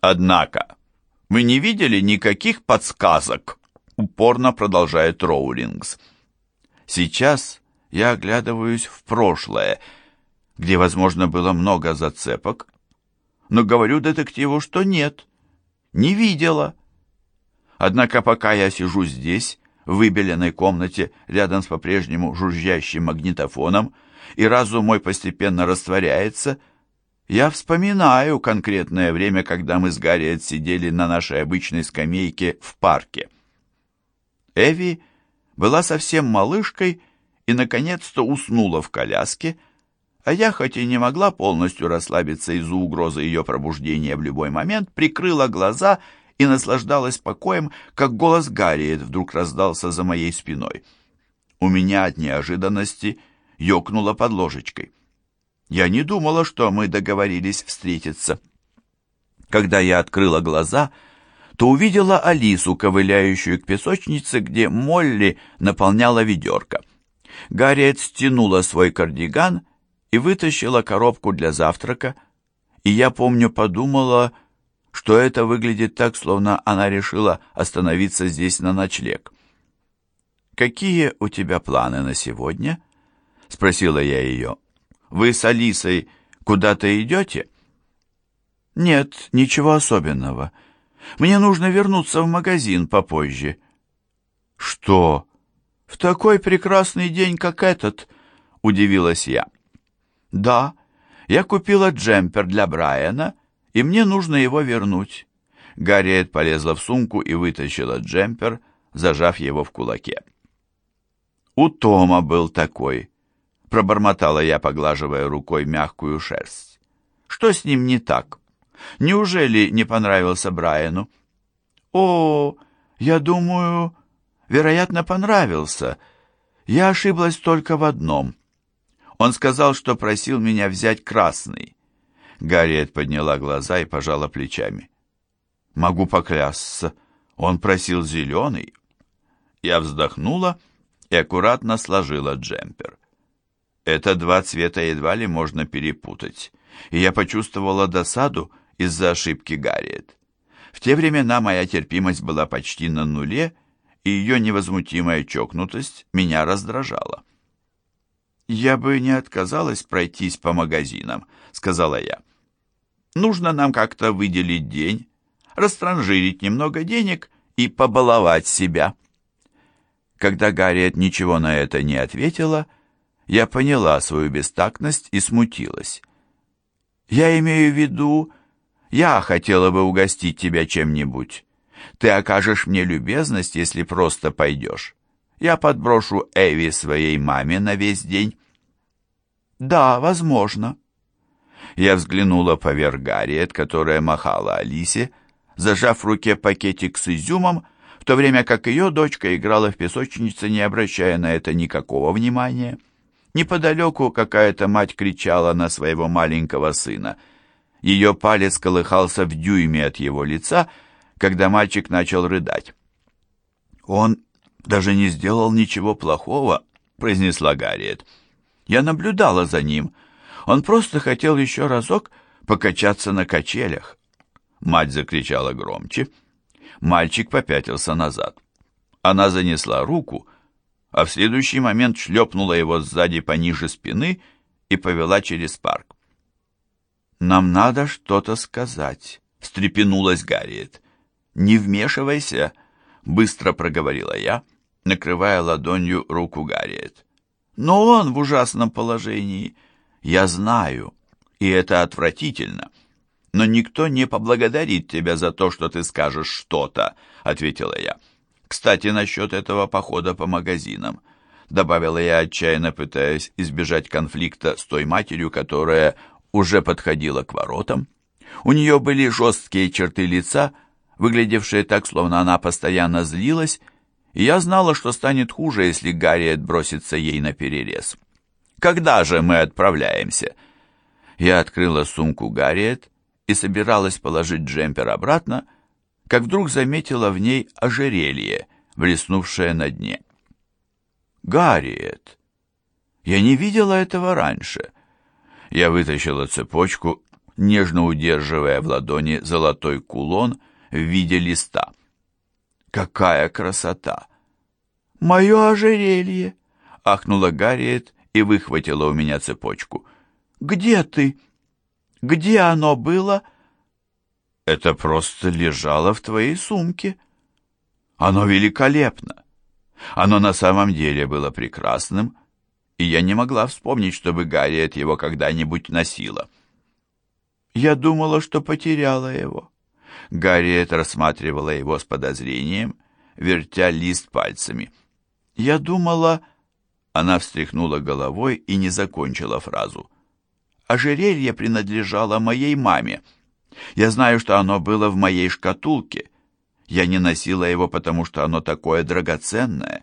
Однако, вы не видели никаких подсказок? Упорно продолжает Роулингс. Сейчас я оглядываюсь в прошлое, где, возможно, было много зацепок, но говорю детективу, что нет, не видела. Однако пока я сижу здесь, в выбеленной комнате, рядом с по-прежнему жужжащим магнитофоном, и разум мой постепенно растворяется, я вспоминаю конкретное время, когда мы с Гарриет сидели на нашей обычной скамейке в парке. Эви была совсем малышкой и, наконец-то, уснула в коляске, а я, хоть и не могла полностью расслабиться из-за угрозы ее пробуждения в любой момент, прикрыла глаза и наслаждалась покоем, как голос Гарриет вдруг раздался за моей спиной. У меня от неожиданности ёкнуло под ложечкой. Я не думала, что мы договорились встретиться. Когда я открыла глаза, то увидела Алису, ковыляющую к песочнице, где Молли наполняла ведерко. Гарриет стянула свой кардиган и вытащила коробку для завтрака, и я, помню, подумала, что это выглядит так, словно она решила остановиться здесь на ночлег. «Какие у тебя планы на сегодня?» — спросила я ее. «Вы с Алисой куда-то идете?» «Нет, ничего особенного. Мне нужно вернуться в магазин попозже». «Что? В такой прекрасный день, как этот?» — удивилась я. «Да, я купила джемпер для Брайана, и мне нужно его вернуть». Гарриет полезла в сумку и вытащила джемпер, зажав его в кулаке. «У Тома был такой», — пробормотала я, поглаживая рукой мягкую шерсть. «Что с ним не так? Неужели не понравился Брайану?» «О, я думаю, вероятно, понравился. Я ошиблась только в одном. Он сказал, что просил меня взять красный. Гарриет подняла глаза и пожала плечами. «Могу поклясться, он просил зеленый». Я вздохнула и аккуратно сложила джемпер. Это два цвета едва ли можно перепутать, и я почувствовала досаду из-за ошибки Гарриет. В те времена моя терпимость была почти на нуле, и ее невозмутимая чокнутость меня раздражала. «Я бы не отказалась пройтись по магазинам», — сказала я. «Нужно нам как-то выделить день, растранжирить немного денег и побаловать себя». Когда Гарриет ничего на это не ответила, я поняла свою бестактность и смутилась. «Я имею в виду, я хотела бы угостить тебя чем-нибудь. Ты окажешь мне любезность, если просто пойдешь. Я подброшу Эви своей маме на весь день». «Да, возможно». Я взглянула поверх Гарриет, которая махала Алисе, зажав в руке пакетик с изюмом, в то время как ее дочка играла в песочнице, не обращая на это никакого внимания. Неподалеку какая-то мать кричала на своего маленького сына. Ее палец колыхался в дюйме от его лица, когда мальчик начал рыдать. «Он даже не сделал ничего плохого», — произнесла Гарриет. Я наблюдала за ним. Он просто хотел еще разок покачаться на качелях. Мать закричала громче. Мальчик попятился назад. Она занесла руку, а в следующий момент шлепнула его сзади пониже спины и повела через парк. «Нам надо что-то сказать», — встрепенулась Гарриет. «Не вмешивайся», — быстро проговорила я, накрывая ладонью руку Гарриет. Но он в ужасном положении. Я знаю, и это отвратительно. Но никто не поблагодарит тебя за то, что ты скажешь что-то, ответила я. Кстати, насчет этого похода по магазинам, добавила я, отчаянно пытаясь избежать конфликта с той матерью, которая уже подходила к воротам. У нее были жесткие черты лица, выглядевшие так, словно она постоянно злилась, и я знала, что станет хуже, если Гарриет бросится ей на перерез. «Когда же мы отправляемся?» Я открыла сумку Гарриет и собиралась положить джемпер обратно, как вдруг заметила в ней ожерелье, блеснувшее на дне. «Гарриет! Я не видела этого раньше!» Я вытащила цепочку, нежно удерживая в ладони золотой кулон в виде листа. «Какая красота!» «Мое ожерелье!» — ахнула Гарриет и выхватила у меня цепочку. «Где ты? Где оно было?» «Это просто лежало в твоей сумке. Оно великолепно. Оно на самом деле было прекрасным, и я не могла вспомнить, чтобы Гарриет его когда-нибудь носила. Я думала, что потеряла его. Гарриет рассматривала его с подозрением, вертя лист пальцами. Я думала... Она встряхнула головой и не закончила фразу. Ожерелье принадлежало моей маме. Я знаю, что оно было в моей шкатулке. Я не носила его, потому что оно такое драгоценное.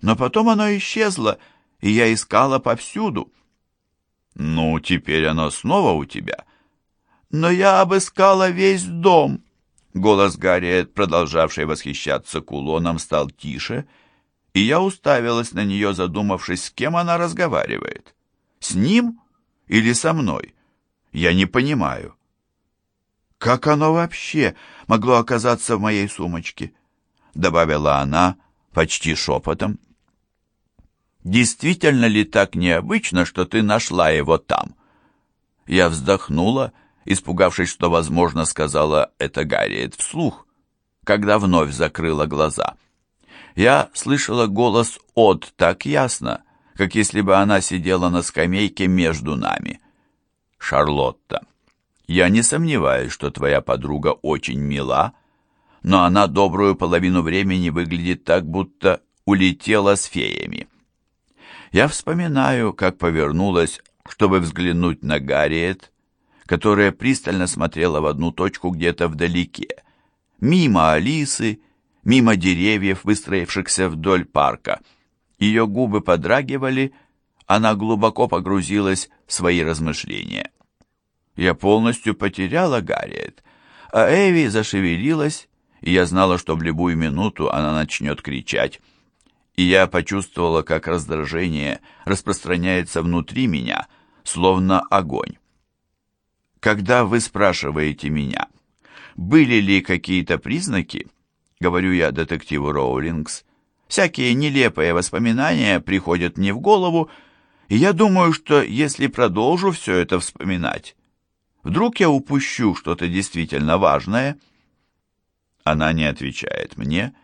Но потом оно исчезло, и я искала повсюду. Ну, теперь оно снова у тебя. Но я обыскала весь дом. Голос Гарриет, продолжавший восхищаться кулоном, стал тише, и я уставилась на нее, задумавшись, с кем она разговаривает. С ним или со мной? Я не понимаю. Как оно вообще могло оказаться в моей сумочке? Добавила она почти шепотом. Действительно ли так необычно, что ты нашла его там? Я вздохнула, испугавшись, что, возможно, сказала это Гарриет вслух, когда вновь закрыла глаза. Я слышала голос От так ясно, как если бы она сидела на скамейке между нами. «Шарлотта, я не сомневаюсь, что твоя подруга очень мила, но она добрую половину времени выглядит так, будто улетела с феями. Я вспоминаю, как повернулась, чтобы взглянуть на Гарриет, которая пристально смотрела в одну точку где-то вдалеке, мимо Алисы, мимо деревьев, выстроившихся вдоль парка. Ее губы подрагивали, она глубоко погрузилась в свои размышления. Я полностью потеряла Гарриет, а Эви зашевелилась, и я знала, что в любую минуту она начнет кричать и я почувствовала, как раздражение распространяется внутри меня, словно огонь. Когда вы спрашиваете меня, были ли какие-то признаки, говорю я детективу Роулингс, всякие нелепые воспоминания приходят мне в голову, и я думаю, что если продолжу все это вспоминать, вдруг я упущу что-то действительно важное. Она не отвечает мне,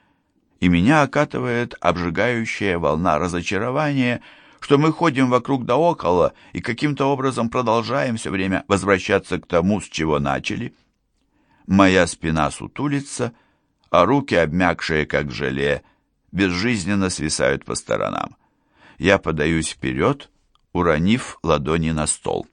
и меня окатывает обжигающая волна разочарования, что мы ходим вокруг да около и каким-то образом продолжаем все время возвращаться к тому, с чего начали. Моя спина сутулится, а руки, обмякшие как желе, безжизненно свисают по сторонам. Я подаюсь вперед, уронив ладони на стол.